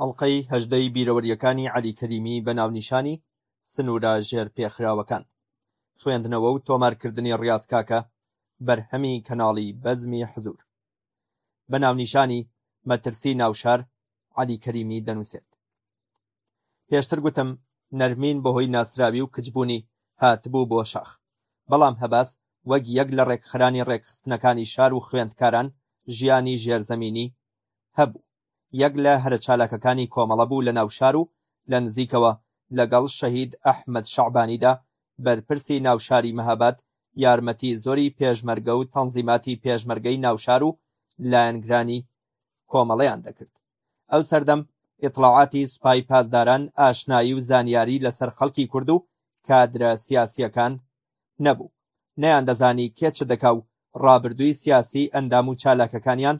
ئەڵقەی هەژدەی بیرەوەرییەکانی عەلی کەریمی بە ناونیشانی سنوورە ژێرپێخراوەکان، خوێندنەوە و تۆمارکردنی ڕیاز کاکە، بەرهەمی کەناڵی بەزمی حزوور. بە ناونیشانی، مەترسی ناوشار، عەلی کەریمی دەنووسێت. پێشتر گوتم، نەرمین بەهۆی ناسراوی و کچبوونی هاتبوو بۆ شاخ، بەڵام هەباس وەک یەک لە ڕێکخەرانی ڕێکخستنەکانی شار و خوێندکاران ژیانی ژێرزەمینی هەبوو. یەک لە هەرە چالاکەکانی کۆمەڵە بوو لە ناوشار و لە نزیکەوە لەگەڵ شەهید ئەحمەد شەعبانیدا بەرپرسی ناوشاری مەهاباد یارمەتی زۆری پێشمەرگە و تەنزیماتی پێشمەرگەی ناوشار و لایەنگرانی کۆمەڵەیان دەکرد ئەو سەردەم ئیطلاعاتی سوپای پاسداران ئاشنایی و زانیاری لەسەر خەڵکی کورد و کادرە سیاسیەکان نەبوو، نەیاندەزانی کێ چ دەکا و ڕابردووی سیاسیی ئەندام و چالاکەکانیان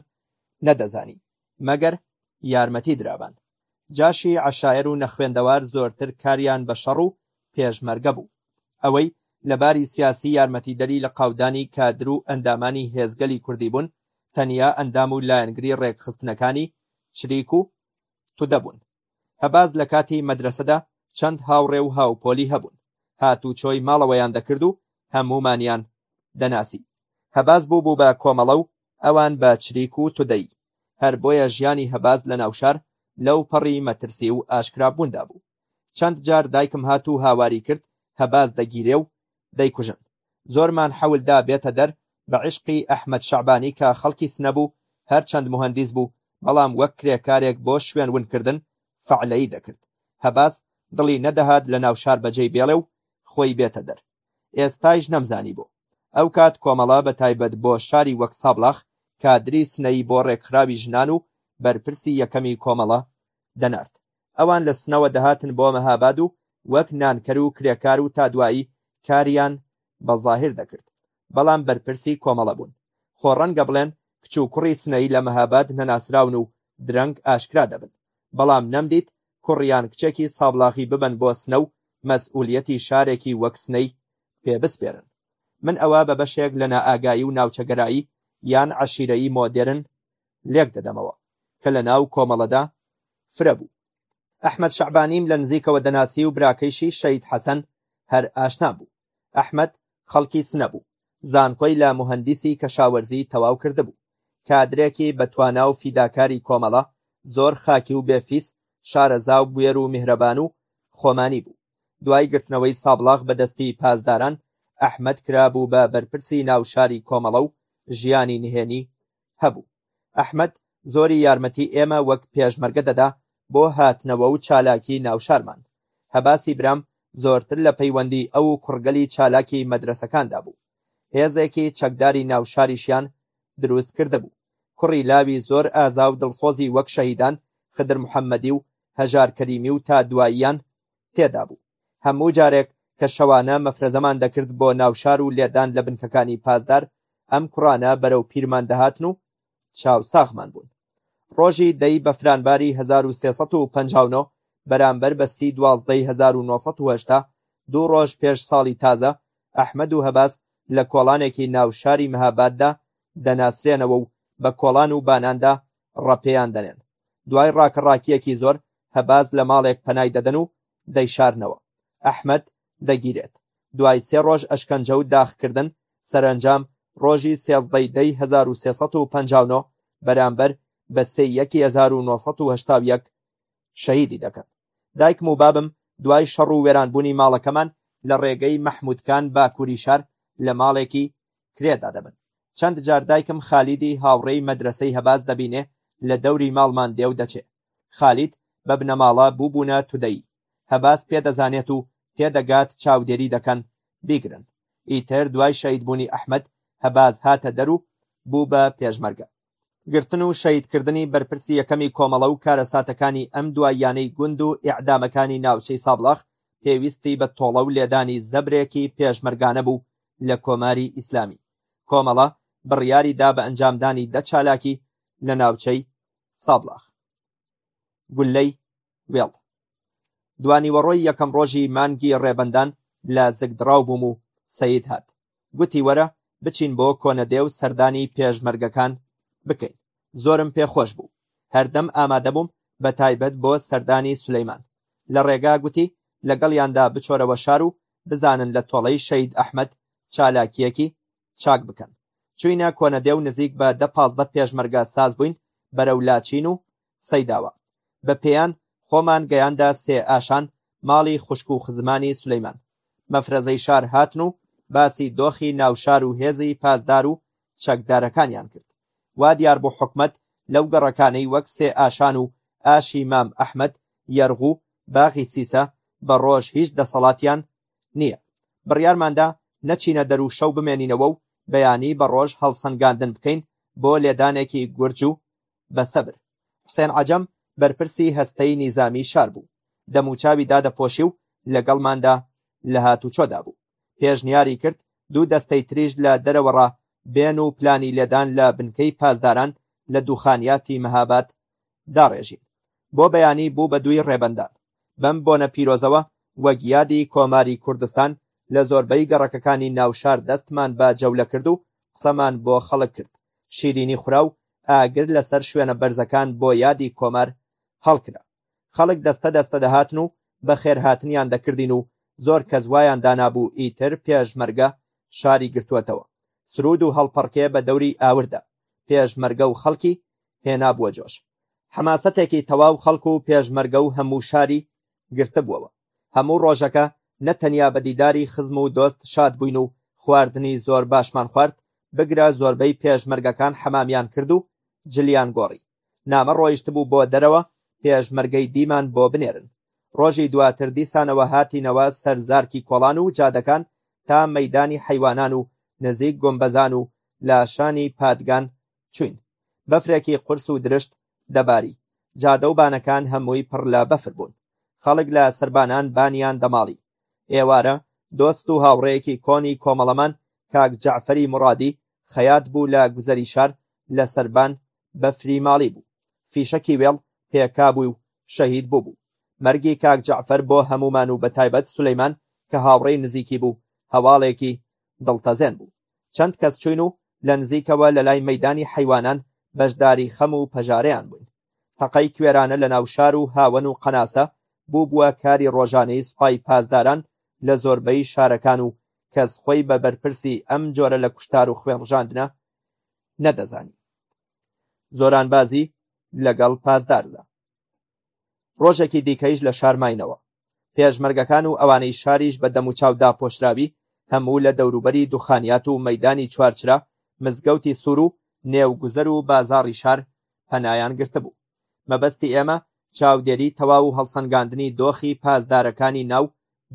نەدەزانی، مەگەر یارمەتی درابان. جاشی عەشایەر و نەخوێندەوار زۆرتر کاریان بە شەڕ و پێشمەرگە بوو. ئەوەی لە باری سیاسی یارمەتیدەری لقاودانی کادر و ئەندامانی هێزگەلی کوردی بوون، تەنیا ئەندام و لایەنگری ڕێکخستنەکانی چریک و تودە بوون. ئەباز لە کاتی مەدرەسەدا چەند هاوڕێ و هاوپۆلی هەبوون، هاتوچۆی ماڵەوەیان دەکرد و هەموومانیان دەناسی. هەباز بووبوو بە کۆمەڵە و ئەوان بە چریک و تودەی. هەر بۆیە ژیانی هەباز لە ناوشار لەو پەڕی مەترسی و ئاشکرابووندا بوو. چەند جار دایکم هات و هاواری کرد هەباز دەگیرێ و دەیکوژن زۆرمان حەول دا بێتە دەر بە عیشقی ئەحمەد شەعبانی کە خەڵکی سنە بوو هەر چەند موهەندیس بوو بەڵام وەک کرێکارێک بۆ شوێن ون کردن فەعلەی دەکرد هەباس دڵی نەدەهات لە ناو شار بەجێی بێڵێ و خۆی بێتە دەر ئێستایش نەمزانی بۆ ئەو کات کۆمەڵە بە تایبەت بۆ شاری وەک سابڵاخ کادری سنەی بۆ ڕێکخراوی ژنان و بەرپرسی یەکەمی کۆمەڵە دەنارد ئەوان لە سنەوە دەهاتن بۆ مەهاباد و وەک نانکەر و کرێکار و تا دوایی کاریان بە زاهیر دەکرد، بەڵام بەرپرسی کۆمەڵە بوون. خۆ ڕەنگە بڵێن کچ و کوڕی سنەیی لە مەهاباد نەناسراون و درەنگ ئاشکرا دەبن، بەڵام نەمدیت کوڕ یان کچێکی سابڵاغی ببەن بۆ سنە و مەسئولیەتی شارێکی وەک سنەی پێ بسپێرن. من ئەوە بە بەشێک لە نائاگایی و ناوچەگەرایی یان عەشیرەیی مۆدێرن لێک دەدەمەوە کە لە ناو کۆمەڵەدا فرە بوو. ئەحمەد شەعبانیم لە نزیکەوە دەناسی و براکەیشی شەید حەسەن هەر ئاشنام بوو. ئەحمەد خەڵکی سنە بوو. زانکۆی لە موهەندیسی کەشاوەرزی تەواو کردبوو. کادرێکی بە توانا و فیداکاری کۆمەڵە، زۆر خاکی و بێ فیس، شارەزا و بوێر و میهرەبان و خۆمانی بوو. دوای گرتنەوەی سابڵاغ بە دەستی پاسداران، ئەحمەد کرابوو بە بەرپرسی ناو شاری کۆمەڵە و ژیانی نهێنی هەبوو. ئەحمەد زۆری یارمەتی ئێمە وەک پێشمەرگە دەدا بۆ هاتنەوە و چالاکی ناوشارمان. هەباسی برام زۆرتر لە پەیوەندی ئەو و کوڕگەلی چالاکی مەدرەسەکاندا بوو. هێزێکی چەکداری ناوشاریشیان دروست کردبوو. کوڕی لاوی زۆر ئازا و دڵسۆزی وەک شەهیدان خدر محەممەدی و هەژار کەریمی و تا دواییان تێدا بوو. هەموو جارێک کە شەوانە مەفرەزەمان دەکرد بۆ ناو شار و لێدان لە بنکەکانی پاسدار ئەم کوڕانە بەرەو پیرمان دەهاتن و چاوساغمان بوون ڕۆژی دەی بەفرانباری 1359 بەرامبەر بە سی دوازدەی 1970 دوو ڕۆژ پێش ساڵی تازە ئەحمەد و هەباز لە کۆڵانێکی ناو شاری مەهاباددا دەناسرێنەوە و بە کۆڵان و باناندا ڕەپێیان دەنێن دوای ڕاکەڕاکیەکی زۆر هەباز لە ماڵێک پەنای دەدەن و دەیشارنەوە ئەحمەد دەگیرێت دوای سێ ڕۆژ ئەشکەنجە و داخکردن سەرەنجام ڕۆژی سێزدەی دەی 1359 بەرامبەر بە سێ یەکی 1970 شەهیدی دەکەن دایکم و بابم دوای شەڕ و وێرانبوونی ماڵەکەمان لە ڕێگەی مەحمودکان باکووری شار لە ماڵێکی کرێدا دەبن چەند جار دایکم خالیدی هاوڕێی مەدرسەی هەباز دەبینێ لە دەوری ماڵمان دێو دەچێ خالید بە بنەماڵە بووبوونە تودەی، هەباس پێدەزانێت و تێدەگات چاودێری دەکەن بیگرن، ئیتر دوای شەهیدبوونی ئەحمەد هەباز هاتە دەر و بوو بە پێشمەرگە. گرتن و شەهیدکردنی بەرپرسی یەکەمی کۆمەڵە و کارەساتەکانی ئەم دواییانەی گوند و ئیعدامەکانی ناوچەی سابڵاخ پێویستی بە تۆڵە و لێدانی زەبرێکی پێشمەرگانە بوو لە کۆماری ئیسلامی، کۆمەڵە بڕیاری دا بە ئەنجامدانی دە چالاکی لە ناوچەی سابڵاخ گولەی وێڵ دوانیوەڕۆی یەکەم ڕۆژی مانگی ڕێبەندان لە زگدڕاو بووم و سەید هات گوتی وەرە بچین بۆ کۆنەدێ و سەردانی پێشمەرگەکان بکەین زۆرم پێخۆش بوو هەردەم ئامادە بووم بە تایبەت بۆ سەردانی سولەیمان لە ڕێگا گوتی لەگەڵیاندا بچۆرەوە شار و بزانن لە تۆڵەی شەید ئەحمد چالاکیەکی چاک بکەن. چووینە کۆنەدێ و نزیک بە دە پازدە پێشمەرگە ساز بووین بەرەو لاچین و سەیداوە. بە پێیان خۆمان گەیاندە سێ ئاشان ماڵی خوشک و خزمانی سولەیمان. مەفرەزەی شار هاتن و باسی دۆخی ناوشار و هێزی پاسدار و چەکدارەکانیان کرد. وا دیار بوو حکومەت لەو گەڕەکانەی وەک سێ ئاشان و ئاشی مام ئەحمەد، یەرغوو، باغی سیسە، بە ڕۆژ هیچ دەسەڵاتیان نییە، بڕیارماندا نەچینە دەر و شەو بمێنینەوە و بەیانی بە ڕۆژ هەڵسەنگاندن بکەین بۆ لێدانێکی گورج و بە سەبر. حوسێن عەجەم بەرپرسی هەستەی نیزامی شار بوو، دەموچاوی دادەپۆشی و لەگەڵماندا لە هاتوچۆدا بوو. پێشنیاری کرد دوو دەستەی تریش لە دەرەوەڕا بێن و پلانی لێدان لە بنکەی پاسداران لە دوخانیاتی مەهاباد داڕێژین. بۆ بەیانی بوو بە دووی ڕێبەندان. بەم بۆنە پیرۆزەوە وەک یادی کۆماری کوردستان لە زۆربەی گەڕەکەکانی ناو شار دەستمان بە جەولە کرد و قسەمان بۆ خەڵک کرد، شیرینی خورا و ئاگر لەسەر شوێنە بەرزەکان بۆ یادی کۆمار هەڵکرا. خەڵک دەستە دەستە دەهاتن و بەخێرهاتنیان دەکردین و زۆر کەس وایان دانابوو ئیتر پێشمەرگە شاری گرتووەتەوە. سروود و هەڵپەڕکێ بە دەوری ئاوردە. پێشمەرگە و خەڵکی هێنابووە جۆش حەماسەتێکی تەواو خەڵک و پێشمەرگە و هەموو شاری گرتبووەوە هەموو ڕۆژەکە نە تەنیا بە دیداری خزم و دۆست شاد بووین و خواردنی زۆر باشمان خوارد بگرە زۆربەی پێشمەرگەکان حەمامیان کرد و جلیان گۆڕی نامە ڕۆیشتبوو بۆ دەرەوە پێشمەرگەی دیمان بۆ بنێرن ڕۆژی دواتر دیسانەوە هاتینەوە سەر زارکی کۆڵان و جادەکان تا مەدانی حیوانان و نزیک گۆمبەزان و لاشانی پادگان چوین، بەفرێکی قورس و درشت دەباری، جادە و بانەکان هەمووی پڕ لە بەفر بوون، خەڵک لە سەربانان بانیان دەماڵی، ئێوارە دۆست و هاوڕێیەکی کۆنی کۆمەڵەمان کاک جەعفەری موڕادی خەیات بوو لە گوزەری شار لە سەربان بەفری ماڵی بوو، فیشەکی وێڵ پێکابووی و شەهید بووبوو، مەرگی کاک جەعفەر بۆ هەموومان و بەتایبەت سولەیمان کە هاوڕێی نزیکی بوو هەواڵێکی دڵتەزێن بوو، چەند کەس چووین و لە نزیکەوە لە لای مەیدانی حەیوانان بەشداری خەم و پەژارەیان بووین. تەقەی کوێرانە لە ناو شار و هاوەن و قەناسە بووبووە کاری ڕۆژانەی سوپای پاسداران لە زۆربەی شارەکان و کەس خۆی بە بەرپرسی ئەم جۆرە لە کوشتار و خوێنڕژاندنە نەدەزانی. زۆرانبازی لەگەڵ پاسداردا. ڕۆژێکی دیکەیش لە شار ماینەوە پێشمەرگەکان و ئەوانەی شاریش بە دەموچاو داپۆشراوی هەموو لە دەوروبەری دوخانیات و مەدانی چوارچرا مزگەوتی سوور و نێوگوزەر و بازاڕی شار پەنایان گرتبوو مەبەستی ئێمە چاودێری تەواو و هەڵسەنگاندنی دۆخی پاسدارەکانی ناو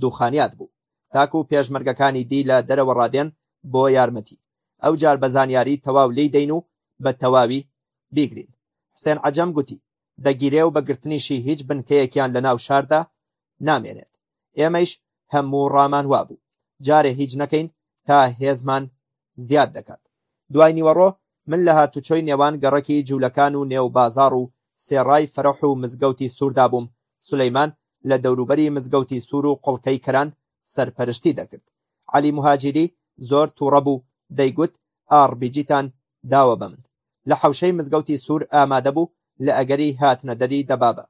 دوخانیات بوو تاکو و پێشمەرگەکانی دی لە دەرەوە ڕادێن بۆ یارمەتی ئەو جار بە زانیاری تەواو لی دەین و بە تەواوی بیگرین حسێن عجەم گوتی دەگیرێ و بە گرتنیشی هیچ بنکەیەکیان لە ناو شاردا نامێنێت، ئێمەیش هەموو ڕامان وابوو جارێ هیچ نەکەین تا هێزمان زیاد دەکات. دوای نیوەڕۆ من لە هاتوچۆی نێوان گەڕەکی جوولەکان و نێو بازاڕ و سێڕای فەرەح و مزگەوتی سووردا بووم، سولەیمان لە دەوروبەری مزگەوتی سوور و قڵکەی کەران سەرپەرشتی دەکرد. عەلی موهاجیری زۆر تووڕە بوو، دەیگوت، ئاڕبیجیتان داوە بە من. لە حەوشەی مزگەوتی سوور ئامادە بوو لە ئەگەری هاتنە دەری دەبابە،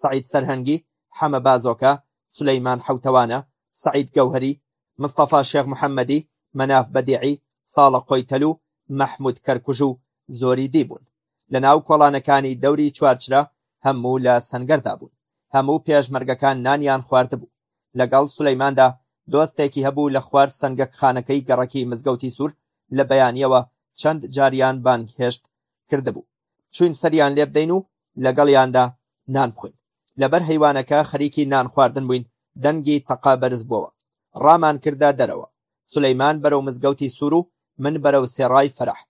سەعید سەرهەنگی، حەمە بازۆکە، سولەیمان حەوتەوانە، سەعید گەوهەری، مستەفا شێخ محەممەدی، مەناف بەدیعی، ساڵە قۆیتەل و مەحموود کەرکوژ و زۆری دی بوون. لە ناو کۆڵانەکانی دەوری چوارچرا هەموو لە سەنگەردا بوون. هەموو پێشمەرگەکان نانیان خواردبوو. لەگەڵ سولەیماندا دۆستێکی هەبوو لە خوار سەنگەکخانەکەی گەڕەکی مزگەوتی سوور لە بەیانییەوە چەند جاریان بانگهێشت کردبوو چوین سەریان لێ بدەین و لەگەڵیاندا نان بخۆین لەبەر هەیوانەکە خەریکی نان خواردن بووین دەنگی تەقە بەرز بووەوە ڕامان کردە دەرەوە سولەیمان بەرەو مزگەوتی سوور و من بەرەو سێڕای فەرح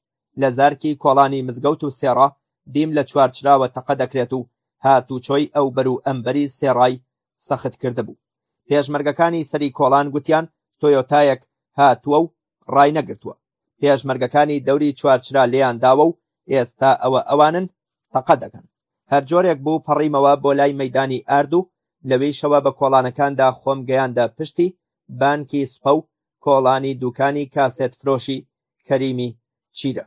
لە زارکی کۆڵانی مزگەوت و سێڕا دیم لە چوارچراوە تەقە دەکرێت و هاتوچۆی ئەو بەر و ئەمبەری سێڕای سەخت کردبوو پێشمەرگەکانی سەری کۆڵان گوتیان تۆیۆتایەک هاتووە و ڕای نەگرتووە پێشمەرگەکانی دەوری چوارچرا لێیان داوە و ئێستا ئەوە ئەوانن تەقە دەکەن هەر جۆرێک بوو پەڕیمەوە بۆ لای مەدانی ئارد و لەویشەوە بە کۆڵانەکاندا خۆم گەیاندە پشتی بانکی سپە و کۆڵانی دوکانی کاسێت فرۆشی کەریمی چیرە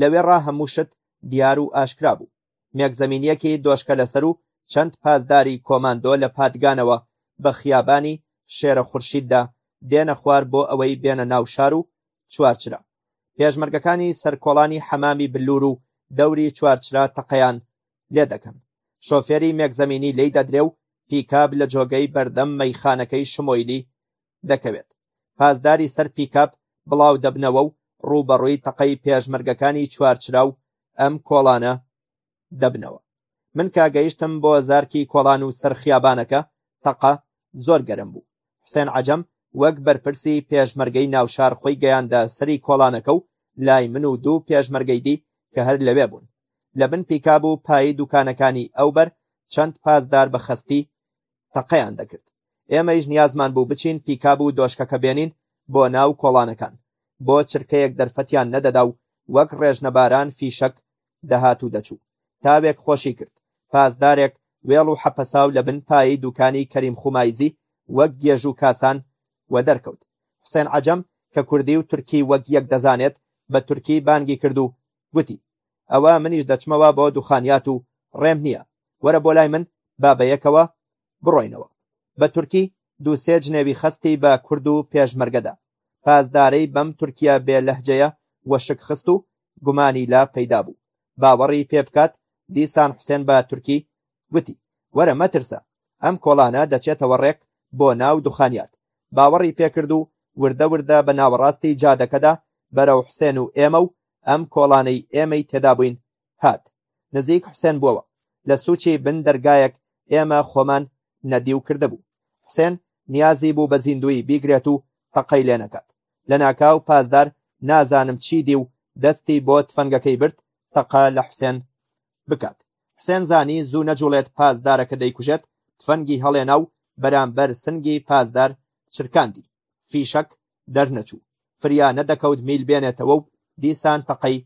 لەوێڕا هەموو شت دیار و ئاشکرا بوو مێکزەمینیەکی دۆشکە لەسەر و چەند پاسداری کۆماندۆ لە پادگانەوە بە خیابانی شێرە خورشیددا دێنە خوار بۆ ئەوەی بێنە ناو شار و چوارچرا پێشمەرگەکانی سەرکۆڵانی حەمامی بلور و دەوری چوارچرا تەقەیان لێ دەکەن شۆفێری مێکزەمینی لی دەدرێ و پیکاب لە جۆگەی بەردەم مەیخانەکەی شمۆیلی دەکەوێت پاسداری سەر پیکاب بڵاو دەبنەوە و ڕووبەڕووی تەقەی پێشمەرگەکانی چوارچراو ئەم کۆڵانە دەبنەوە من کا گەیشتم بۆ زارکی کۆڵان و سەر خیابانەکە تەقە زۆر گەرم بوو حسێن عجەم وەک بەرپرسی پێشمەرگەی ناوشار خۆی گەیاندە سەری کۆڵانەکە و لای من و دوو پێشمەرگەی دی کە هەر لەوێ بوون لە بن پیکاب و پایی دوکانەکانی ئەوبەر چەند پاسدار بە خەستی تەقەیان دەکرد ئێمەیش نیازمان بوو بچین پیکاب و دۆشکەکە بێنین بۆ ناو کۆڵانەکان بۆ چرکەیەک دەرفەتیان نەدەدا و وەک ڕێژنەباران فیشەک دەهات و دەچوو تاوێک خۆشی کرد پاسدارێک وێڵ و حەپەساو لە بن پایی دوکانی کەریم خومایزی وەک گێژ و کاسان و دەرکەوت حسێن عجەم کە کوردی و تورکی وەک یەک دەزانێت بە تورکی بانگی کرد و گوتی ئەوە منیش دەچمەوە بۆ دوخانیات و ڕێم نییە وەرە بۆ لای من با بەیەکەوە بڕۆینەوە بە تورکی دوو سێ جنێوی خەستی بە کورد و پێشمەرگەدا پازدارەی بەم تورکیا بێ لەهجەیە وەشک خست و گومانی لا پەیدا بوو باوەڕی پێ بکات دیسان حوسێن بە تورکی گوتی وەرە مەترسە ئەم کۆڵانە دەچێتەوە ڕێک بۆ ناو دوخانیات باوەڕی پێکرد و وردە وردە بە ناوەڕاستی جادەکەدا بەرەو حوسێن و ئێمە و ئەم کۆڵانەی ئێمەی تێدا بووین هات نزیک حسێن بووەوە لە سوچی بن دەرگایەک ئێمە خۆمان نەدیو کردبوو حسێن نیازی بوو بە زیندوی بیگرێت و تەقەی لێ نەکات لە ناکاو پازدار نازانم چی دی و دەستی بۆ تفەنگەکەی برد تەقە لە حسێن بکات حسێن زانی زوو نەجوڵێت پازدارەکە دەیکوژێت تفەنگی هەڵێنا و بەرامبەر سنگی پازدار چرکاندی فیشەک دەرنەچوو، فریا نەدەکەوت میل بێنێتەوە و دیسان تەقەی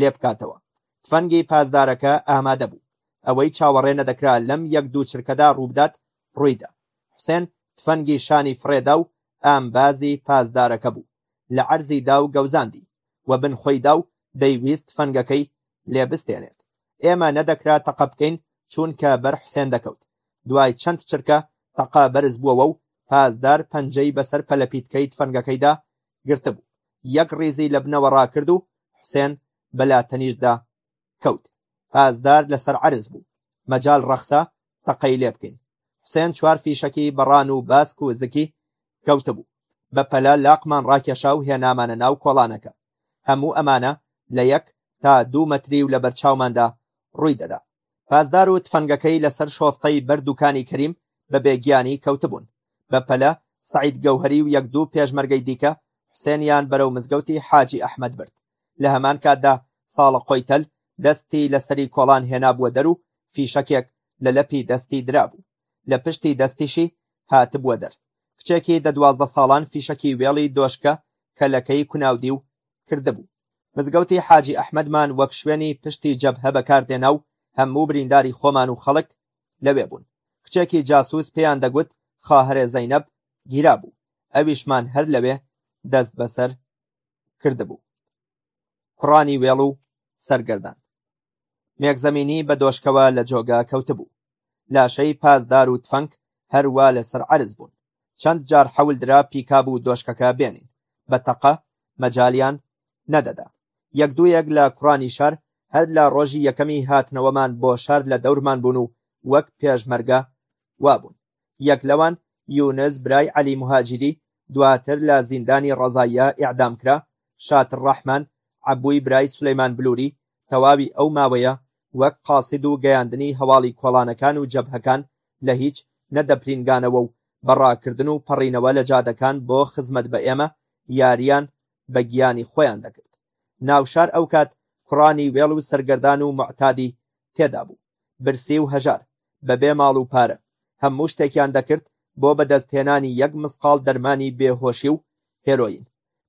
لێبکاتەوە. تفەنگی پاسدارەکە ئامادە بوو. ئەوەی چاوەڕێ نەدەکرا لەم یەک دوو چرکەدا ڕووبدات ڕوویدا. حوسێن تفەنگی شانی فڕێدا و ئامبازی پاسدارەکە بوو. لە عەرزی دا و گەوزاندی و بن خۆیدا و دەیویست تفەنگەکەی لێ بستێنێت. ئێمە نەدەکرا تەقە بکەین چونکە بەر حوسێن دەکەوت. دوای چەند چرکە تەقە بەرز بووەوە و پاسدار پەنجەی بەسەر پەلەپیتکەی تفەنگەکەیدا گرتبوو یەک ڕیزی لە بنەوە ڕاکرد و حوسێن بەلا تەنیشتدا کەوت پاسدار لەسەر عرز بوو مەجال ڕەخسا تەقەی لێ بکەین حوسێن چوار فیشەکی بەڕان و باسک و زکی کەوتبوو بە پەلە لاقمان ڕاکێشا و هێنامانە ناو کۆڵانەکە هەموو ئەمانە لە یەک تا دوو مەتری و لە بەرچاوماندا ڕووی دەدا پاسدار و تفەنگەکەی لەسەر شۆستەی بەر دوکانی کەریم بە بێگیانی کەوتبوون، بە پەلە سەعید گەوهەری و یەک دوو پێشمەرگەی دیکە حوسێنیان بەرەو مزگەوتی حاجی ئەحمەد برد، لە هەمان کاتدا ساڵە قۆیتەل دەستی لە سەری کۆڵان هێنابووە دەر و فیشەکێک لە لەپی دەستی درابوو، لە پشتی دەستیشی هاتبووە دەر، کچێکی دە دوازدە ساڵان فیشەکی وێڵی دۆشکە کەلەکەی کوناودیو کردبوو. مزگەوتی حاجی ئەحمەدمان وەک شوێنی پشتی جەبهە بەکاردێنا و هەموو برینداری خۆمان و خەڵک لەوێ بوون کچێکی جاسوس پێیان دەگوت خاهرێ زەینەب گیرا بوو ئەویشمان هەر لەوێ دەست بەسەر کردبوو کوڕانی وێڵ و سەرگەردان مێکزەمینی بە دۆشکەوە لە جۆگە کەوتبوو لاشەی پازدار و تفەنگ هەروا لەسەر عەرز بوون چەند جار حەول درا پیکاب و دۆشکەکە بێنین بە تەقە مەجالیان نەدەدا یەک دوویەک لە کوڕانی شار هەر لە ڕۆژی یەکەمی هاتنەوەمان بۆ شار لە دەورمان بوون و وەک پێشمەرگە وابوون یەک لەوان یونس برای عەلی موهاجیری دواتر لە زیندانی ڕەزاییە ئێعدام کرا، شاتر ڕەحمان عەبوی برای سولەیمان بلوری تەواوی ئەو ماوەیە وەک قاسد و گەیاندنی هەواڵی کۆڵانەکان و جەبهەکان لە هیچ نە دەپرینگانەوە و بە ڕاکردن و پەڕینەوە لە جادەکان بۆ خزمەت بە ئێمە یاریان بە گیانی خۆیان دەکرد ناوشار ئەوکات کوڕانی وێڵ و سەرگەردان و موعتادی تێدا بوو. برسی و هەژار بەبێ ماڵ و پارە هەموو شتێکیان دەکرد بۆ بەدەستهێنانی یەک مسقاڵ دەرمانی بێهۆشی و هێرۆین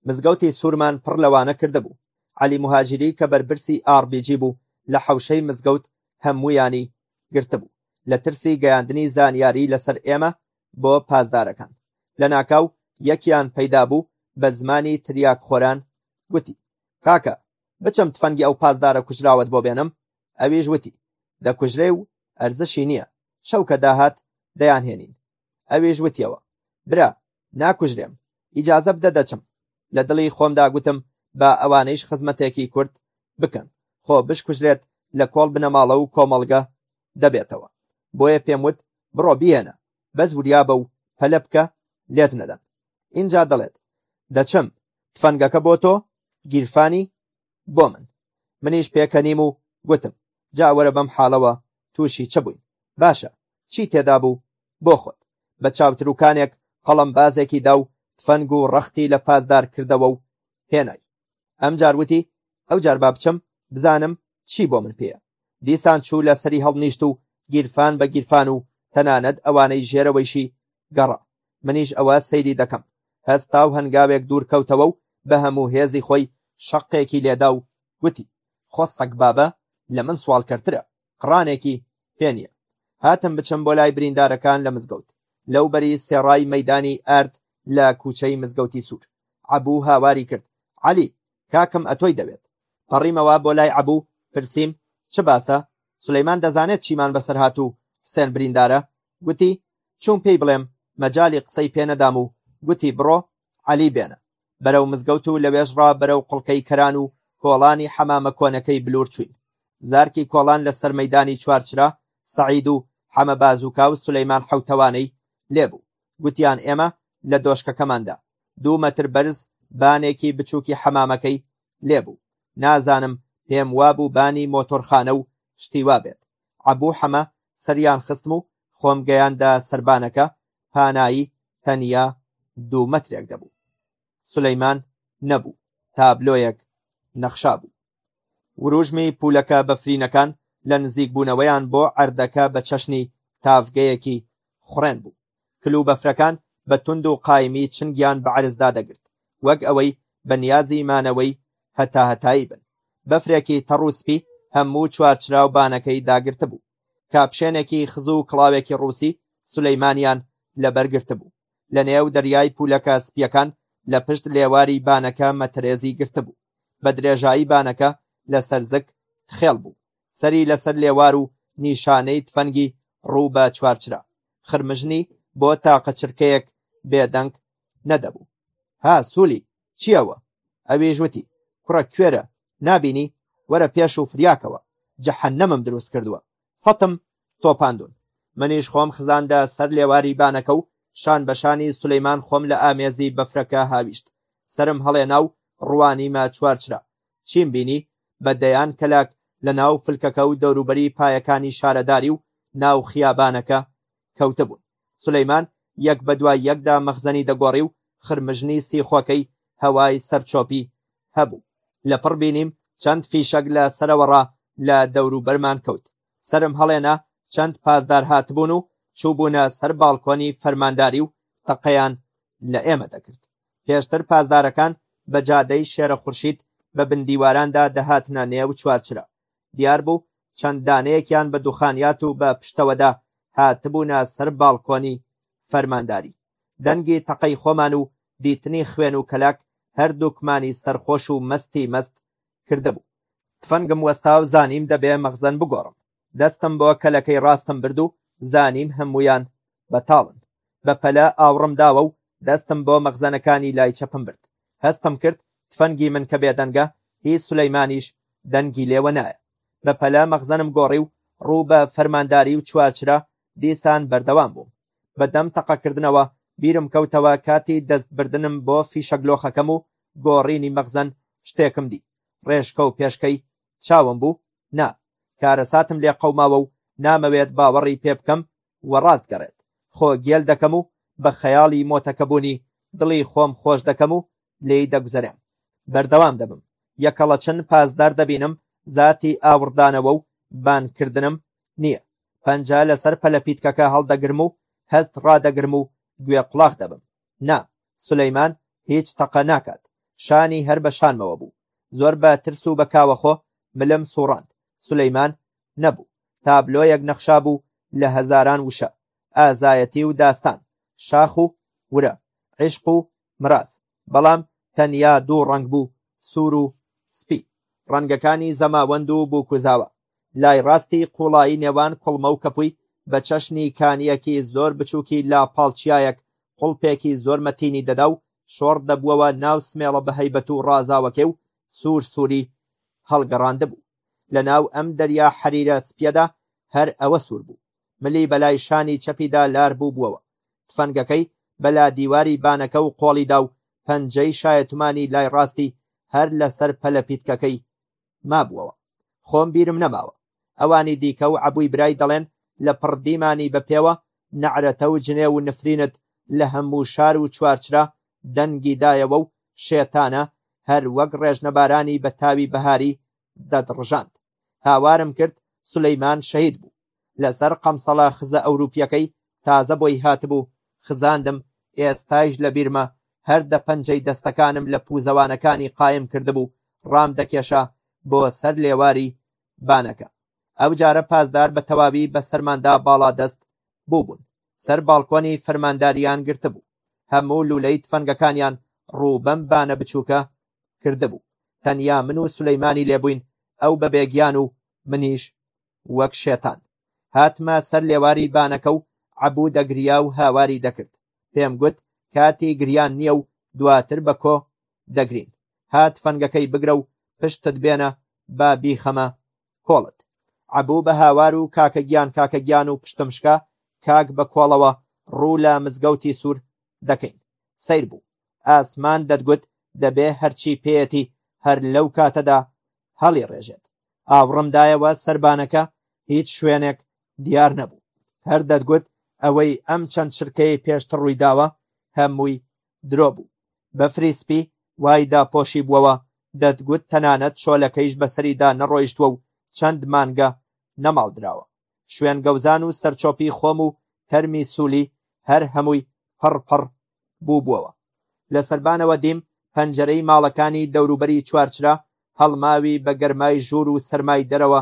مزگەوتی سوورمان پڕ لەوانە کردبوو عەلی مهاجری کە بەرپرسی ئاڕبیجی بوو لە حەوشەی مزگەوت هەموویانی گرتبوو لە ترسی گەیاندنی زانیاری لەسەر ئێمە بۆ پازدارەکان لە ناکاو یەکیان پەیدا بوو بە زمانی تریاک خۆران گوتی کاکە بچم تفەنگی ئەو پازدارە کوژراوەت بۆ بێنم ئەویش وتی دەکوژرێ و ئەرزشی نییە شەو کە داهات دەیان هێنین ئەویش وتیەوە برا ناکوژرێم ئیجازە بدە دەچم لە دڵی خۆمدا گوتم با ئەوانەیش خزمەتێکی کورد بکەن خۆ بشکوژرێت لە کۆڵ بنەماڵە و کۆمەڵگە دەبێتەوە بۆیە پێم وت بڕۆ بیێنە بەس وریا بە و پەلە بکە لێت نەدەن ئینجا دەڵێت دەچم تفەنگەکە بۆ تۆ گیرفانی بۆ من منیش پێکەنیم و گوتم جاوەرە بەم حاڵەوە تووشی چ بووین باشە چی تێدا بوو بۆ خۆت بە چاوتروکانێک قەڵم بازێکی دا و تفەنگ و ڕەختی لە پاسدار کردەوە و هێنای ئەم جاروتی ئەو جار با بچم بزانم چی بۆ من پێە دیسان چوو لە سەری هەڵنیشت و گیرفان بە گیرفان و تەنانەت ئەوانەی ژێرەوەیشی گەڕا منیش ئەوە سەیری دەکەم هەستا و هەنگاوێک دوورکەوتەوە و بە هەموو هێزی خۆی شەقێکی لێدا و گوتی خۆ سەگ بابە لە من سوالکەرترە قڕانێکی پێ نییە هاتم بچم بۆ لای بریندارەکان لە مزگەوت لەو بەری سێڕای مەدانی ئارد لە کوچەی مزگەوتی سوور عەبوو هاواری کرد عەلی کاکم ئەتۆی دەوێت پەڕیمەوە بۆ لای عەبوو پرسیم چ باسە سلەیمان دەزانێت چیمان بەسەر هاتوو حسێن بریندارە گوتی چووم پێی بڵێم مەجالی قسەی پێ نەدام و گوتی بڕۆ عەلی بێنە بەرەو مزگەوت و لەوێش ڕا بەرەو قڵکەی کەران و کۆڵانی حەمامە کۆنەکەی بلور چوین زارکی کۆڵان لە سەر مەدانی چوارچرا سعید و حەمە بازوکا و سلیمان حوتەوانەی لێبوو گوتیان ئێمە لە دۆشکەکەماندا دوو مەتر بەرز بانێکی بچووکی حەمامەکەی لێبوو نازانم پێم وابوو بانی مۆتۆرخانە و شتیوا بێت عەبوو حەمە سەریان خستم و خۆم گەیاندە سەربانەکە، پانایی تەنیا دوو مەترێک دەبوو. سولەیمان نەبوو، تابلۆیەک نەخشابوو. وروژمی پولەکە بەفرینەکان لە نزیکبوونەوەیان بۆ عەردەکە بە چەشنی تاڤگەیەکی خوڕێن بوو. کل و بەفرەکان بە توند و قایمی چنگیان بە عەرزدا دەگرت، وەک ئەوەی بە نیازی مانەوەی هەتاهەتایی بن، بەفرێکی تەڕ و سپی هەموو چوارچراو بانەکەی داگرتبوو، کاپشێنێکی خز و کڵاوێکی ڕووسی سولەیمانیان لەبەر گرتبوو، لە نێو دەریای پوولەکە سپییەکان لە پشت لێواری بانەکە مەتەرێزی گرتبوو، بە درێژایی بانەکە لەسەر زگ تخێڵ بوو. سەری لەسەر لێوار و نیشانەی تفەنگی ڕوو بە چوارچرا خرمژنی بۆ تاقە چرکەیەک بێدەنگ نەدەبوو ها سولی چیەوە ئەویش وتی کوڕە کوێرە نابینی وەرە پێش و فریاکەوە جەحەنەمم دروست کردووە سەتم تۆپاندون منیش خۆم خزاندە سەر لێواری بانەکە و شان بەشانی سولەیمان خۆم لە ئامێزی بەفرەکە هاویشت سرم هەڵێنا و ڕوانیمە چوارچرا چیم بینی بە دەیان کەلاک لە ناو فلکەکە و دەوروبەری پایەکانی شارەداری و ناو خیابانەکە کەوتبوون سلیمان یەک بە دوای یەکدا مەخزەنی دەگۆڕی و خرمژنی سیخۆکەی هەوای سەرچۆپی هەبوو لە پڕ بینیم چەند فیشەک لە سەرەوەڕا لە دەوروبەرمان کەوت سرم هەڵێنا چەند پاسدار هاتبوون و چووبوونە سەر باڵکۆنی فەرمانداری و تەقەیان لە ئێمە دەکرد پێشتر پاسدارەکان بە جادەی شێرە خورشید بە بندیواراندا دەهاتنە نێو چوارچرا دیار بوو چەند دانەیەکیان بە دوخانیات و بە پشتەوەدا هاتبوونە سەر باڵکۆنی فەرمانداری دەنگی تەقەی خۆمان و دیتنی خوێن و کەلاک هەردووکمانی سەرخۆش و مەستی مەست کردبوو تفەنگم وەستا و زانیم دەبێ مەخزەن بگۆڕم دەستم بۆ کەلەکەی ڕاستم برد و زانیم هەموویان بەتاڵن بە پەلە ئاوڕم داوە و دەستم بۆ مەخزەنەکانی لای چەپم برد هەستم کرد تفەنگی من کە بێدەنگە هی سولەیمانیش دەنگی لێوە نایە بە پەلە مەخزەنم گۆڕی و ڕوو بە فەرمانداری و چوارچرا دیسان بەردەوام بووم بەدەم تەقەکردنەوە بیرم کەوتەوە کاتی دەست بردنم بۆ فیشەگلۆخەکەم و گۆڕینی مەخزەن شتێکم دی ڕێشکە و پێشکەی چاوم بوو؟ نا، کارەساتم لێ قەوماوە و نامەوێت باوەڕی پێ بکەم و ڕاست گەڕێت، خۆ گێل دەکەم و بە خەیاڵی مۆتەکەبوونی دڵی خۆم خۆش دەکەم و لێی دەگوزەرێم. بەردەوام دەبم، یەکەڵەچن پاسدار دەبینم زاتی ئاوڕدانەوە و بانگ کردنم نییە، پەنجە لەسەر پەلەپیتکەکە هەڵدەگرم و هەست ڕادەگرم و گوێ قوڵاخ دەبم. نا سولەیمان هیچ تەقە ناکات شانی هەر بە شانمەوە بوو زۆر بە ترس و بە کاوەخۆ ملم سوڕاند سولەیمان نەبوو تابلۆیەک نەخشا بوو لە هەزاران وشە ئازایەتی و داستان شاخ و ورە عیشق و مراز بەڵام تەنیا دوو ڕەنگ بوو سوور و سپی ڕەنگەکانی زەماوەند و بووکوزاوە لای ڕاستی قوڵایی نێوان کوڵمە و کەپوی بە چەشنی کانیەکی زۆر بچووکی لا پاڵچیایەک قوڵپێکی زۆر مەتینی دەدا و شۆڕ دەبووەوە ناو سمێڵە بە هەیبەت و ڕازاوەکێ و سوور سووری هەڵگەڕاند بوو لە ناو ئەم دەریا حەریرە سپیەدا هەر ئەوە سوور بوو ملی بەلای شانی چەپیدا لار بوو بووەوە تفەنگەکەی بەلا دیواری بانەکە و قۆڵیدا و پەنجەی شایەتمانی لای ڕاستی هەر لەسەر پەلە پیتکەکەی مابووەوە. خۆم بیرم نەماوە. ئەوانی دیکە و عەبووی برای دەڵێن لە پڕ دیمانی بە پێوە، نەعرەتە و جنێو و نفرینت لە هەموو شار و چوارچرا دەنگی دایەوە و شێتانە هەر وەک ڕێژنەبارانی بە تاوی بەهاری دەدڕژاند. هاوارم کرد سولەیمان شەهید بوو. لەسەر قەمسەڵە خزە ئەوروپییەکەی تازە بۆی هاتبوو، خزاندم، ئێستایش لەبیرمە هەر دە پەنجەی دەستەکانم لە پووزەوانەکانی قایم کردبوو، ڕامدەکێشا بۆ سەر لێواری بانەکە. ئەوجارە پاسدار بە تەواوی بە سەرماندا باڵادەست بووبوون، سەر باڵکۆنی فەرمانداریان گرتبوو، هەموو لوولەی تفەنگەکانیان ڕوو بەم بانە بچووکە کردبوو، تەنیا من و سولەیمانی لێ بووین، ئەو بە بێگیان و منیش وەک شێتان. هاتمە سەر لێواری بانەکە و عەبوو دەگریا و هاواری دەکرد پێم گوت کاتی گریان نییە و دواتر بە کۆ دەگرین هات فەنگەکەی بگرە و پشتت بێنە با بیخەمە کۆڵت عەبوو بە هاوار و کاکە گیان کاکە گیان و پشتم شکا کاک بە کۆڵەوە ڕوو لە مزگەوتی سوور دەکەین سیر بوو ئاسمان دەتگوت دەبێ هەرچی پێەتی هەر لەو کاتەدا هەڵی ڕێژێت ئاوڕمدایەوە سربانەکە هیچ شوێنێک دیار نەبوو هەر دەتگوت ئەوەی ئەم چەند چرکەی پێشتر ڕووی داوە هەمووی درۆ بوو بەفری سپی وایدا پۆشی بووەوە دەتگوت تەنانەت شۆلەکەیش بەسەریدا نەڕۆیشتووە و چەند مانگە نەماڵدراوە شوێن گەوزان و سەرچۆپی خۆم و تەرمی سوولی هەر هەمووی پڕپڕ بووبووەوە. لە سەربانەوە دیم پەنجەرەی ماڵەکانی دەوروبەری چوارچرا هەڵماوی بە گەرمای ژوور و سەرمای دەرەوە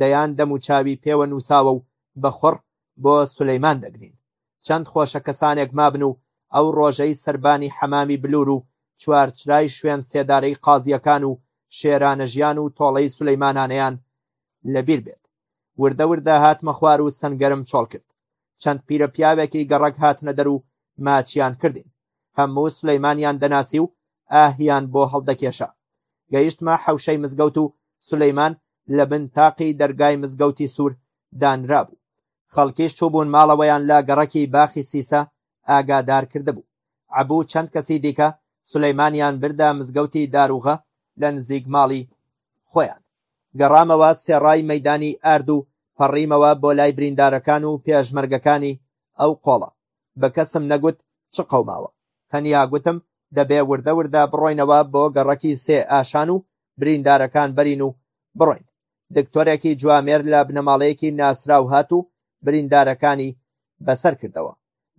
دەیان دەموچاوی پێوە نووساوە و بە خڕ بۆ سولەیمان دەگرین. چەند خۆشە کەسانێک مابن و ئەو ڕۆژەی سەربانی حەمامی بلوور و چوارچرای شوێن سێدارەی قازییەکان و شێرانەژیان و تۆڵەی سولەیمانانەیان لەبیر بێت. وردە وردە هاتمە خوار و سەنگەرم چۆڵ کرد. چەند پیرە پیاوێکی گەڕەک هاتنە دەر و ماچیان کردین هەموو سلەیمانیان دەناسی و ئاهیان بۆ هەڵدەکێشا گەیشتمە حەوشەی مزگەوت و سلەیمان لە بن تاقی دەرگای مزگەوتی سوور دانرابوو خەڵکیش چوبوون ماڵەوەیان لە گەڕەکی باخی سیسە ئاگادار کردبوو عەبوو چەند کەسی دیکە سلەیمانیان بردە مزگەوتی داروغە لە نزیک ماڵی خۆیان گەڕامەوە سێڕای مەیدانی ئارد و پەڕیمەوە بۆ لای بریندارەکان و پێشمەرگەکانی ئەو قۆڵە. بە کەسم نەگوت چ قەوماوە. تەنیا گوتم دەبێ وردە وردە بڕۆینەوە بۆ گەڕەکی سێ ئاشان و بریندارەکان بەرین و بڕۆین. دکتۆرێکی جوامێر لە بنەماڵەیەکی ناسراو هات و بریندارەکانی بەسەر کردەوە.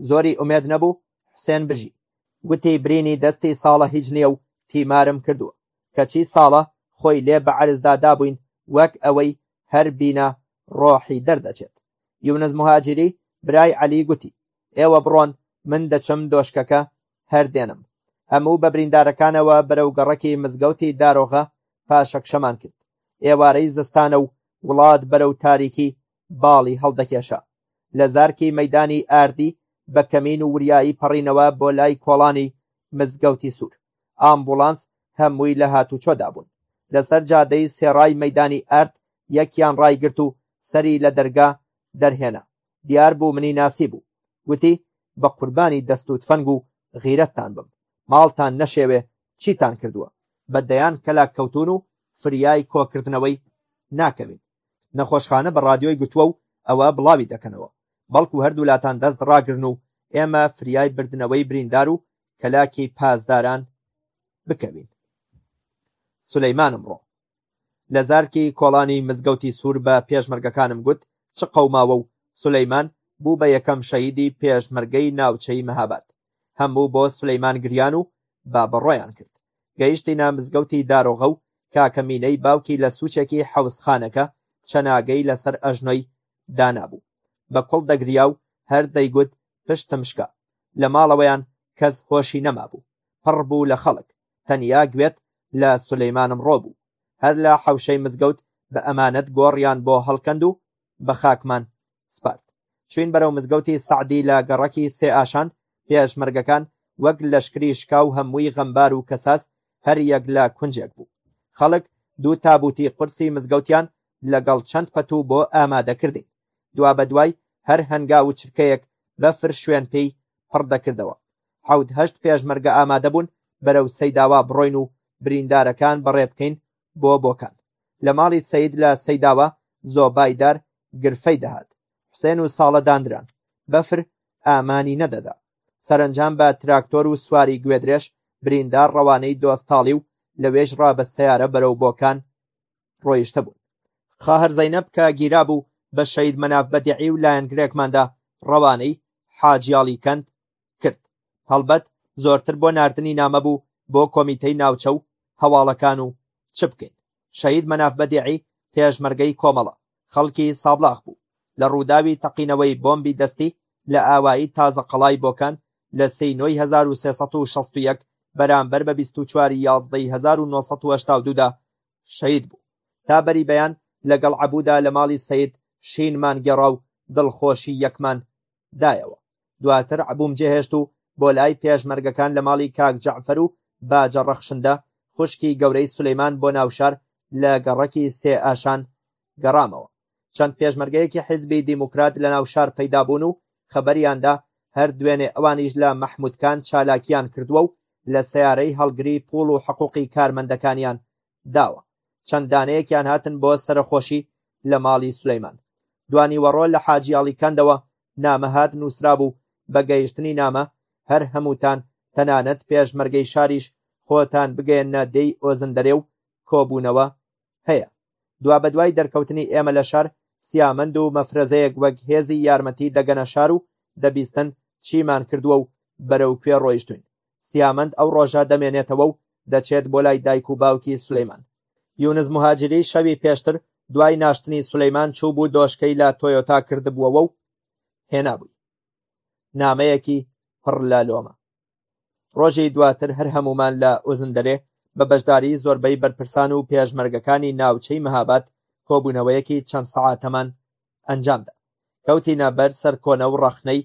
زۆری ئومێد نەبوو حوسێن بژی. گوتی برینی دەستی ساڵە هیچ نییە و تیمارم کردووە. کەچی ساڵە خۆی لێ بە عەرزدا دابووین وەک ئەوەی هەر بینە ڕۆحی دەردەچێت یونس مهاجری برای عەلی گوتی ئێوە بڕۆن من دەچم دۆشکەکە هەر دێنم هەموو بە بریندارەکانەوە بەرەو گەڕەکی مزگەوتی دارۆغە پاشەکشەمان کرد ئێوارەی زستانە و وڵات بەرەو تاریکی باڵی هەڵدەکێشا لە زارکی مەدانی ئاردی بە کەمین و وریایی پەڕینەوە بۆ لای کۆڵانی مزگەوتی سوور ئامبولانس هەمووی لە هاتوچۆدا بوون لەسەر جادەی سێڕای مەدانی ئارد یەکیان ڕایگرت و سەری لە دەرگا دەرهێنا دیار بوو منی ناسی بوو گوتی بە قوربانی دەست و تفەنگ و غیرەتتان بم ماڵتان نەشێوێ چیتان کردووە بە دەیان کەلا کەوتون و فریای کۆکردنەوەی ناکەوین نەخۆشخانە بە ڕادیۆی گوتووە و ئەوە بڵاوی دەکەنەوە، بەڵکو هەردوولاتان دەست ڕاگرن و ئێمە فریای بردنەوەی بریندار و کەلاکی پاسداران بکەوین. سولەیمان ئەمڕۆ لە زارکی کۆڵانی مزگەوتی سوور بە پێشمەرگەکانم گوت چ قەوماوە و سولەیمان بوو بە یەکەم شەهیدی پێشمەرگەی ناوچەی مەهاباد. هەموو بۆ سولەیمان گریان و بابەڕۆیان کرد. گەیشتینە مزگەوتی دارۆغە و کاکە مینەی باوکی لە سوچێکی حەوزخانەکە چەناگەی لەسەر ئەژنۆی دانابوو بە کوڵ دەگریا و هەر دەیگوت پشتم شکا لە ماڵەوەیان کەس هۆشی نەمابوو پڕ بوو لە خەڵک تەنیا گوێت لە سولەیمانم ڕۆبوو هەر لە حەوشەی مزگەوت بە ئەمانەت گۆڕیان بۆ هەڵکەند و بە خاکمان سپارد چوین بەرەو مزگەوتی سەعدی لە گەڕەکی سێ ئاشان پێشمەرگەکان وەک لەشکری شکاو هەمووی غەمبار و کەساس هەریەک لە کونجێک بوو خەڵک دوو تابوتی قورسی مزگەوتیان لەگەڵ چەند پەتوو بۆ ئامادە کردین دوا بە دوای هەر هەنگا و چرکەیەک بەفر شوێن پێی پڕ دەکردەوە حەوت هەشت پێشمەرگە ئامادە بوون بەرەو سەیداوا بڕۆین و بریندارەکان بەڕێ بکەین بۆ بۆکان لە ماڵی سەید لە سەیداوە زۆبای دار گرفەی دەهات حسێن و ساڵە دانران بەفر ئامانی نەدەدا سەرنجام بە تراکتۆر و سواری گوێدرێژ بریندار ڕەوانەی دۆستاڵی و لەوێش ڕا بە سیارە بەرەو بۆکان ڕۆیشتە بوون خاهر زەینەب کە گیرا بوو بە شەید مەناف بەدیعی و لایەنگرێکماندا ڕەوانەی حاجیاڵی کەند کرد هەڵبەت زۆرتر بۆ ناردنی نامە بوو بۆ کۆمیتەی ناوچە و هەواڵەکان و چ بکەین شەید مەناف بەدیعی پێشمەرگەی کۆمەڵە خەڵکی سابلاغ بوو لە ڕووداوی تەقینەوەی بۆمبی دەستی لە ئاوایی تازە قەڵای بۆکان لە سێی نۆی 1960 بەرامبەر بە 24 یازدەی 1970 دا شەید بوو تا بەری بەیان لەگەڵ عەبودا لە ماڵی سید شینمان گێڕا و دڵخۆشی یەکمان دایەوە دواتر عبوم جێهێشت و بۆ لای پێشمەرگەکان لە ماڵی کاک جەعفەر و باجە ڕەخشندە خوشکی گەورەی سولەیمان بۆ ناوشار لە گەڕەکی سێ ئاشان گەڕامەوە چەند پێشمەرگەیەکی حیزبی دیموکرات لە ناوشار پەیدا بوون و خەبەریاندا هەر دوێنێ ئەوانیش لە مەحمودکان چالاکیان کردووە و لە سیارەی هەڵگری پوڵ و حقوقی کارمەندەکانیان داوە چەند دانەیەکیان هاتن بۆ سەرەخۆشی لە ماڵی سولەیمان دوانیوەڕۆ لە حاجیاڵی کەندەوە نامە هات نووسرابوو بە گەیشتنی نامە هەر هەمووتان تەنانەت پێشمەرگەی شاریش خۆتان بگەێنە دێی ئۆزندەرێ و کۆبوونەوە هەیە دوا بەدوای دەرکەوتنی ئێمە لە شار سیامەند و مەفرەزەیەک وەک هێزی یارمەتی دەگەنە شار و دەبیستن چیمان کردووە و بەرەو کوێ ڕۆیشتوین سیامەند ئەو ڕۆژە دەمێنێتەوە و دەچێت بۆ لای دایک و باوکی سولەیمان. یونس مهاجری شەوی پێشتر دوای ناشتنی سولەیمان چووبوو دۆشکەی لە تۆیۆتا کردبووەوە و هێنابووی. نامەیەکی پڕ لە لۆمە. ڕۆژی دواتر هەر هەمومان لە ئوزندەرێ بە بەشداری زۆربەی بەرپرسان و پێشمەرگەکانی ناوچەی مهاباد کۆبوونەوەیەکی چەند سەعاتەمان ئەنجامدا کەوتینە بەر سەرکۆنە و ڕەخنەی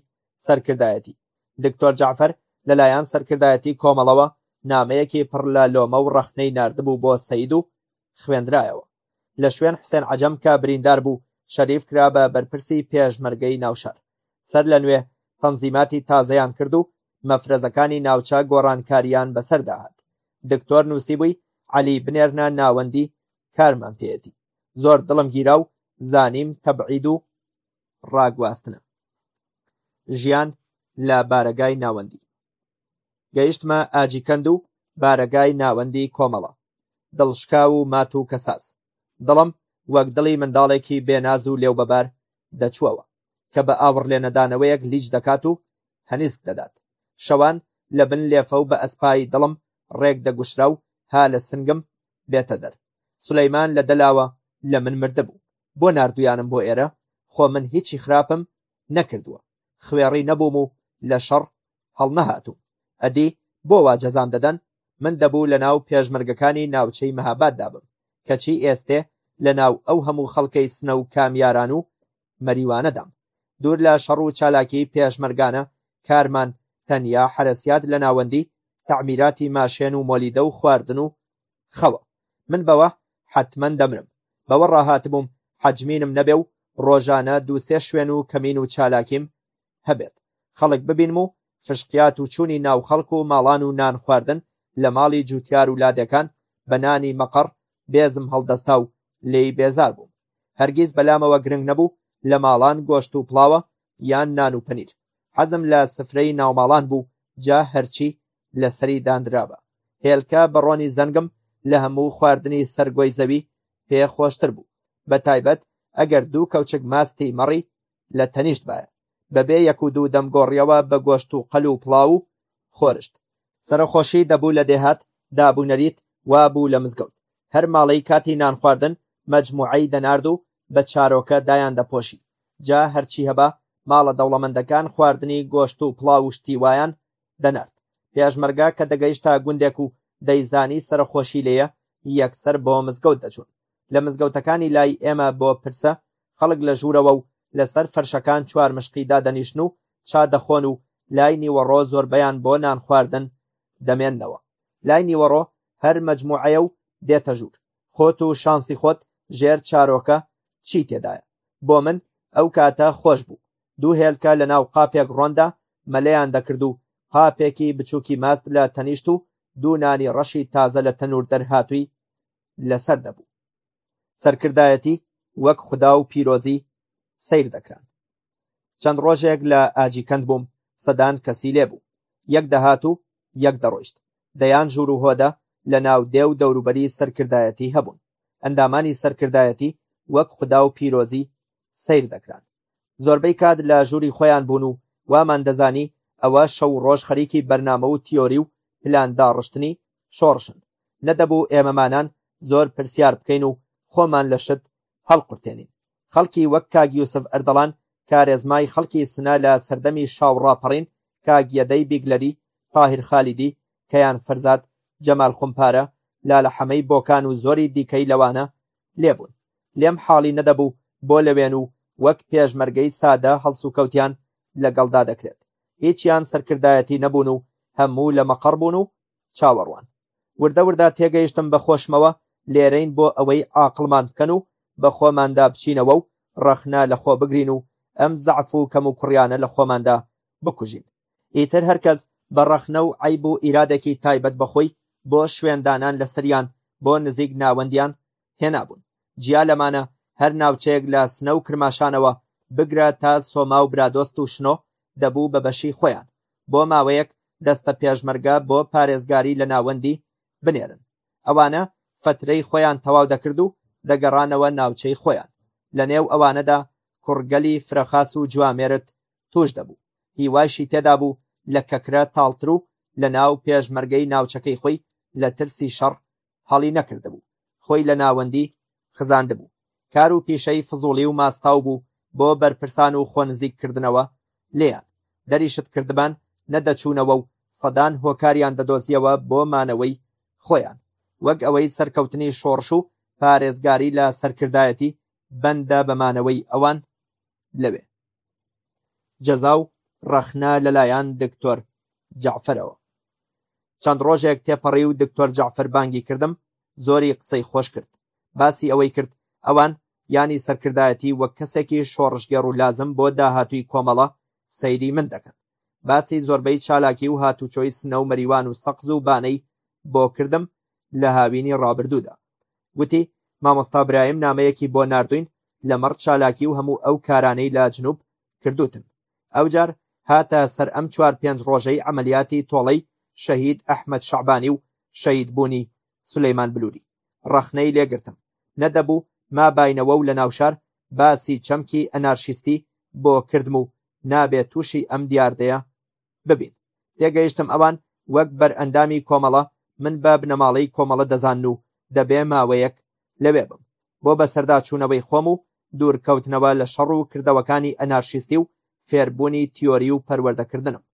سەرکردایەتی دکتۆر جەعفەر لەلایەن سەرکردایەتی کۆمەڵەوە نامەیەکی پڕ لە لۆمە و ڕەخنەی ناردبوو بۆ سەید و خوێندرایەوە لە شوێن حسێن عەجەم کە بریندار بوو شەریف کرا بە بەرپرسی پێشمەرگەی ناوشار سەر لە نوێ تەنزیماتی تازەیان کرد و مەفرەزەکانی ناوچە گۆڕانکاریان بەسەرداهات دکتۆر نووسیبووی عەلی بنێرنە ناوەندی کارمان پێیەتی زۆر دڵم گیرا و زانیم تەبعید و ڕاگواستنە ژیان لە بارەگای ناوەندی گەیشتمە ئاجیکەند و بارەگای ناوەندی کۆمەڵە دڵشکاو و مات و کەساس دڵم وەک دڵی منداڵێکی بێناز و لێو بەبار دەچووەوە کە بە ئاوڕ لێنەدانەوەیەک لیچ دەکات و هەنیسک دەدات شەوان لە بن لێفە و بە ئەسپایی دڵم ڕێک دەگوشرا و ها لە سنگم بێتە دەر سولەیمان لە دەلاوە لە من مردبوو بۆ ناردویانم بۆ ئێرە خۆ من هیچی خراپم نەکردووە خوێڕی نەبووم و لە شەڕ هەڵنەهاتوو ئەدی بۆ وا جەزام دەدەن من دەبوو لە ناو پێشمەرگەکانی ناوچەی مەهاباد دابم کەچی ئێستێ لە ناو ئەو هەموو خەڵکەی سنە و کامیاران و مەریوانەدام. دوور لە شەڕ و چالاکیی پێشمەرگانە، کارمان تەنیا حەرەسیات لە ناوەندی، تەعمیراتی ماشێن و مۆلیدە و خواردن و خەوە. من بەوە حەتمەن دەمرم. بەوە ڕاهاتبووم حەجمینم نەبێ و ڕۆژانە دوو سێ شوێن و کەمین و چالاکیم هەبێت. خەڵک ببینم و فشقیات و چوونی ناو خەڵک و ماڵان و نان خواردن لە ماڵی جووتیار و لادێکان بە نانی مەقەڕ بێزم هەڵدەستا و لێی بێزار بووم هەرگیز بەلامەوە گرنگ نەبوو لە ماڵان گۆشت و پڵاوە یان نان و پەنیر حەزم لە سفرەی ناوماڵان بوو جا هەرچی لەسەری دانرابە هێلکە بەڕۆنی زەنگم لە هەموو خواردنی سەرگۆی زەوی پێ خۆشتر بوو بە تایبەت ئەگەر دوو کەوچک ماستی مەڕی لە تەنیشت بایە بەبێ یەک و دوو دەم گۆڕیەوە بە گۆشت و قەل و پڵاو و خۆرشت سەرخۆشی دەبوو لە دێهات دابوو نەریت وا بوو لە مزگەوت هەر ماڵەی کاتی نان خواردن مەجموعەی دەنارد و بە چارۆکە دایان دەپۆشی جا هەرچی هەبا ماڵە دەوڵەمەندەکان خواردنی گۆشت و پڵاو و شتی وایان دەنارد پێشمەرگا کە دەگەیشتا گوندێک و دەیزانی سەرخۆشی لێیە یەکسەر بۆ مزگەوت دەچوون لە مزگەوتەکانی لای ئێمە بۆ پرسە خەڵک لە ژوورەوە و لەسەر فەرشەکان چوار مشقی دادەنیشن و چا دەخۆن و لای نیوەڕۆ زۆربەیان بۆ نان خواردن دەمێننەوە لای نیوەڕۆ هەر مەجموعەیە و دێتە ژوور خۆت و شانسی خۆت ژێر چارۆکە چی تێدایە بۆ من ئەو کاتە خۆش بوو دوو هێلکە لە ناو قاپێک ڕۆندا مەلەیان دەکرد و قاپێکی بچووکی ماست لە تەنیشت و دوو نانی ڕەشی تازە لە تەنور دەرهاتووی لەسەر دەبوو سەرکردایەتی وەک خودا و پیرۆزی سیر دەکران چەند ڕۆژێک لە ئاجیکەند بووم سەدان کەسی لێ بوو یەک دەهات و یەک دەڕۆیشت دەیان ژوور و هۆدە لە ناو دێ و دەوروبەری سەرکردایەتی هەبوون ئەندامانی سەرکردایەتی وەک خودا و پیرۆزی سیر دەکران زۆربەی کات لە ژووری خۆیان بوون و وامان دەزانی ئەوە شەو و ڕۆژ خەریکی بەرنامە و تیۆری و پلان داڕشتنی شۆڕشن نەدەبوو ئێمەمانان زۆر پرسیار بکەین و خۆمان لە شت هەڵقورتێنین خەڵکی وەک کاک یوسف ئەردەڵان کارێزمای خەڵکی سنە لە سەردەمی شاو ڕاپەڕین کاک یەدەی بیگلەری تاهیر خالیدی کەیان فەرزاد جەمال خومپارە لالە حەمەی بۆکان و زۆری دیکەی لەوانە لێبوون، لێم حاڵی نەدەبوو بۆ لەوێن و وەک پێشمەرگەی سادە هەڵسوکەوتیان لەگەڵدا دەکرێت، هیچیان سەرکردایەتی نەبوون و هەموو لە مەقەڕ بوون و چاوەڕوان. وردە وردە تێگەیشتم بە خۆشمەوە لێرەین بۆ ئەوەی عاقڵمان بکەن و بە خۆماندا بچینەوە و ڕەخنە لە خۆ بگرین و ئەم زەعف و کەموکوڕیانە لە خۆماندا بکوژین. ئیتر هەر کەس بە ڕەخنە و عەیب و ئیرادێکی تایبەت بە خۆی بۆ شوێن دانان لە سەریان بۆ نزیک ناوەندیان هێنابوون، جیا لەمانە هەر ناوچەیەک لە سنە و کرماشانەوە بگرە تا سۆما و برادۆست و شنۆ دەبوو بە بەشی خۆیان بۆ ماوەیەک دەستە پێشمەرگە بۆ پارێزگاری لە ناوەندی بنێرن، ئەوانە فەترەی خۆیان تەواو دەکرد و دەگەڕانەوە ناوچەی خۆیان، لە نێو ئەوانەدا کوڕگەلی فرەخاس و جوامێرت تووش دەبوو، هیوایشی تێدا بوو لە کەکرە تاڵتر و لە ناو پێشمەرگەی ناوچەکەی خۆی لە ترسی شەڕ هەڵی نەکردبوو، خۆی لە ناوەندی خزاندبوو، کار و پیشەی فزوڵی و ماستاو بوو بۆ بەرپرسان و خۆ نزیک کردنەوە لێیان، دەریشت کردبان نە دەچوونەوە و سەدان هۆکاریان دەدۆزییەوە بۆ مانەوەی خۆیان، وەک ئەوەی سەرکەوتنی شۆڕش و پارێزگاری لە سەرکردایەتی بەندە بە مانەوەی ئەوان، لەوێ جەزا و ڕەخنە لەلایەن دکتۆر جەعفەرەوە چەند ڕۆژێک تێپەڕی و دکتۆر جەعفەر بانگی کردم زۆری قسەی خۆش کرد باسی ئەوەی کرد ئەوان ینی سەرکردایەتی وەک کەسێکی شۆڕشگێڕ و لازم بۆ داهاتووی کۆمەڵە سەیری من دەکەن باسی زۆربەی چالاکی و هاتوچۆی سنە و مەریوان و سەقز و بانەی بۆ کردم لە هاوینی ڕابردوودا وتی مامۆستا برایم نامەیەکی بۆ ناردوین لەمەڕ چالاکی و هەموو ئەو کارانەی لە جنوب کردوتن ئەوجار هاتە سەر ئەم چوار پێنج ڕۆژەی ئەمەلیاتی تۆڵەی شەهید ئەحمد شەعبانی و شەید بوونی سلەیمان بلووری ڕەخنەی لێگرتم نەدەبوو ما باینەوە و لە ناوشار باسی چەمکی ئەنارشیستی بۆ کردم و نابێت تووشی ئەم دیاردەیە ببین تێگەیشتم ئەوان وەک بەرئەندامی کۆمەڵە من بە بنەماڵەی کۆمەڵە دەزان و دەبێ ماوەیەک لەوێ بم بۆ بەسەرداچوونەوەی خۆم و دوورکەوتنەوە لە شەڕ و کردەوەکانی ئەنارشیستی و فێربوونی تیۆری و پەروەردەکردنم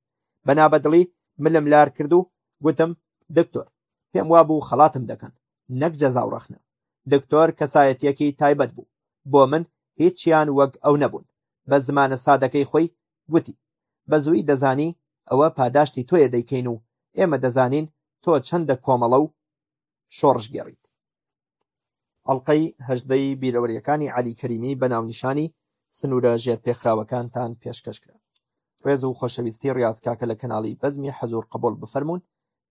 بەنابەدڵی ملم لار کرد و گوتم دکتۆر پێم وابوو خەڵاتم دەکەن نەک جەزا و ڕەخنە دکتۆر کەسایەتیەکی تایبەت بوو بۆ من هیچیان وەک ئەو نەبوون بە زمانە سادەکەی خۆی گوتی، بە زوویی دەزانی ئەوە پاداشتی تۆیە دەیکەین و ئێمە دەزانین تۆ چەندە کۆمەڵە و شۆڕشگێڕیت. ئەڵقەی هەژدەی بیرەوەرییەکانی عەلی کەریمی بە ناونیشانی سنوورە ژێرپێخراوەکانتان پێشکەش کرا. ڕێز و خۆشەویستی ڕیاز کاکە لە کەناڵی بەزمی حەزوور قبوڵ بفەرموون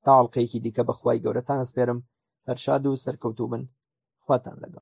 تا ئەڵقەیەکی دیکە بەخوای گەورەتان ئەسپێرم هەر شاد و سەرکەوتوو بن خواتان لەگەڵ.